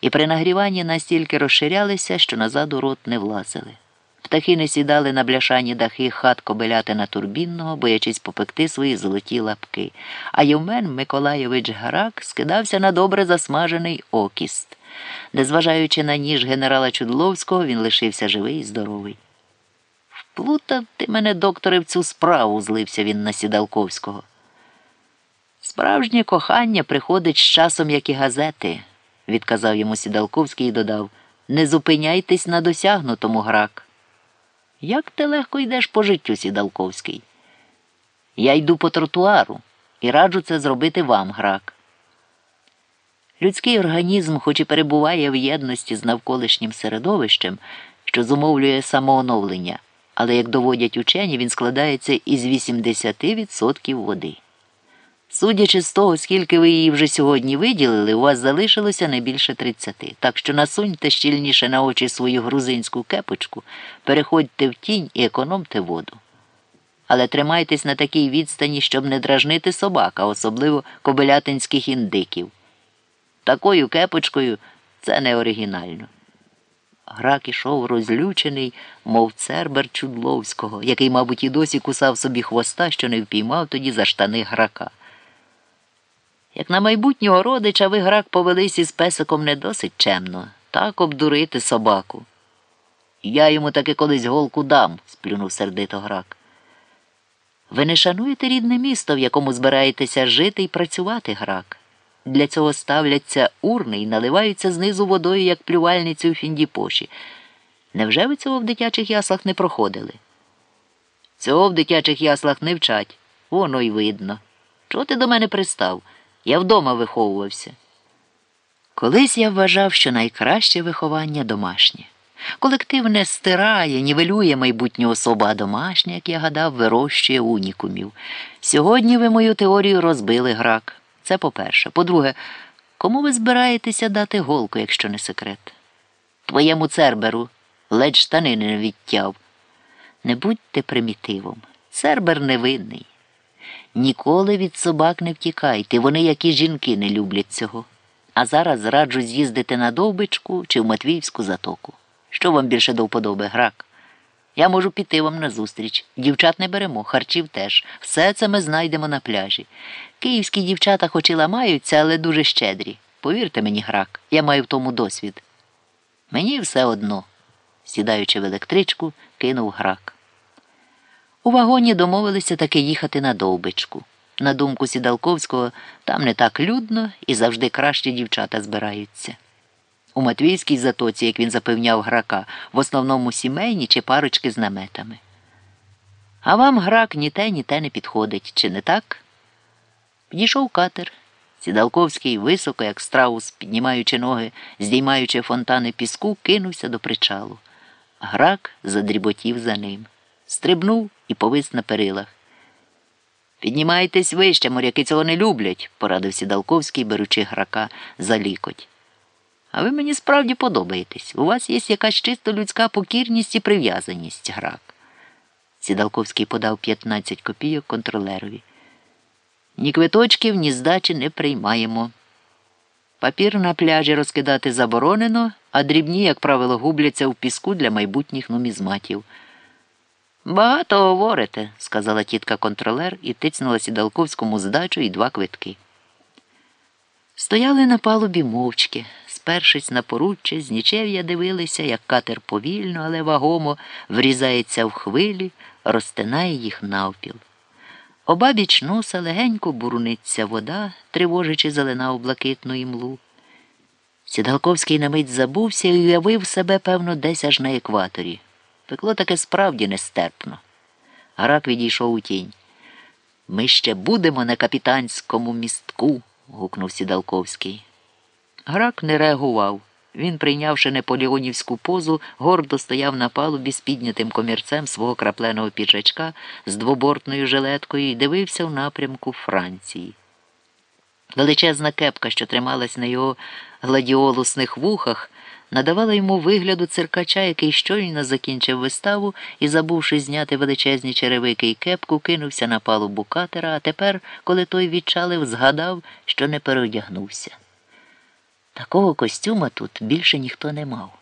і при нагріванні настільки розширялися, що назад у рот не влазили. Птахи не сідали на бляшані дахи хат кобилятина турбінного, боячись попекти свої золоті лапки. А Євмен Миколайович Гарак скидався на добре засмажений окіст. Незважаючи на ніж генерала Чудловського, він лишився живий і здоровий. Вплутав ти мене, докторе, в цю справу, злився він на Сідалковського. Справжнє кохання приходить з часом, як і газети, відказав йому Сідалковський і додав. Не зупиняйтесь на досягнутому грак. Як ти легко йдеш по життю, Сідалковський? Я йду по тротуару і раджу це зробити вам, грак. Людський організм, хоч і перебуває в єдності з навколишнім середовищем, що зумовлює самооновлення, але, як доводять учені, він складається із 80% води. Судячи з того, скільки ви її вже сьогодні виділили, у вас залишилося не більше 30. Так що насуньте щільніше на очі свою грузинську кепочку, переходьте в тінь і економте воду. Але тримайтесь на такій відстані, щоб не дражнити собак, а особливо кобилятинських індиків. Такою кепочкою це не оригінально. Грак ішов розлючений, мов цербер Чудловського, який, мабуть, і досі кусав собі хвоста, що не впіймав тоді за штани грака. Як на майбутнього родича ви грак повелись із песиком не досить чемно, так обдурити собаку. Я йому таки колись голку дам, сплюнув сердито грак. Ви не шануєте рідне місто, в якому збираєтеся жити і працювати грак. Для цього ставляться урни і наливаються знизу водою, як плювальниці у фіндіпоші. Невже ви цього в дитячих яслах не проходили? Цього в дитячих яслах не вчать, воно й видно. Чого ти до мене пристав? Я вдома виховувався. Колись я вважав, що найкраще виховання домашнє. Колектив не стирає, нівелює майбутню особу, а домашнє, як я гадав, вирощує унікумів. Сьогодні ви мою теорію розбили грак. Це по-перше. По-друге, кому ви збираєтеся дати голку, якщо не секрет? Твоєму церберу ледь штанини не відтяв. Не будьте примітивом. Цербер невинний. Ніколи від собак не втікайте, вони, як і жінки, не люблять цього. А зараз раджу з'їздити на Довбичку чи в Матвіївську затоку. Що вам більше до вподоби, грак? Я можу піти вам назустріч. Дівчат не беремо, харчів теж. Все це ми знайдемо на пляжі. Київські дівчата хоч і ламаються, але дуже щедрі. Повірте мені, грак, я маю в тому досвід. Мені все одно, сідаючи в електричку, кинув грак. У вагоні домовилися таки їхати на довбичку. На думку Сідалковського, там не так людно і завжди кращі дівчата збираються. У Матвійській затоці, як він запевняв грака, в основному сімейні чи парочки з наметами. А вам грак ні те, ні те не підходить, чи не так? Підійшов катер. Сідалковський, високо, як страус, піднімаючи ноги, здіймаючи фонтани піску, кинувся до причалу. Грак задріботів за ним. Стрибнув і повис на перилах. Піднімайтесь вище, моряки цього не люблять, порадив Сідалковський, беручи грака за лікоть. А ви мені справді подобаєтесь. У вас є якась чисто людська покірність і прив'язаність, грак. Сідалковський подав 15 копійок контролерові. Ні квиточків, ні здачі не приймаємо. Папір на пляжі розкидати заборонено, а дрібні, як правило, губляться в піску для майбутніх нумізматів. Багато говорите, сказала тітка контролер і тицнула сідалковському здачу і два квитки. Стояли на палубі мовчки, спершись на поруччя, з нічев'я дивилися, як катер повільно, але вагомо врізається в хвилі, розтинає їх навпіл. Обабіч носа легенько бурниться вода, тривожачи зелена у блакитну імлу. Сідалковський на мить забувся і уявив себе, певно, десь аж на екваторі. Пекло таке справді нестерпно. Грак відійшов у тінь. Ми ще будемо на капітанському містку. гукнув Сідалковський. Грак не реагував. Він, прийнявши неполіонівську позу, гордо стояв на палубі з піднятим комірцем свого крапленого піджачка з двобортною жилеткою і дивився в напрямку Франції. Величезна кепка, що трималась на його гладіолусних вухах, надавала йому вигляду циркача, який щойно закінчив виставу і, забувши зняти величезні черевики і кепку, кинувся на палубу катера, а тепер, коли той відчалив, згадав, що не переодягнувся. Такого костюма тут більше ніхто не мав.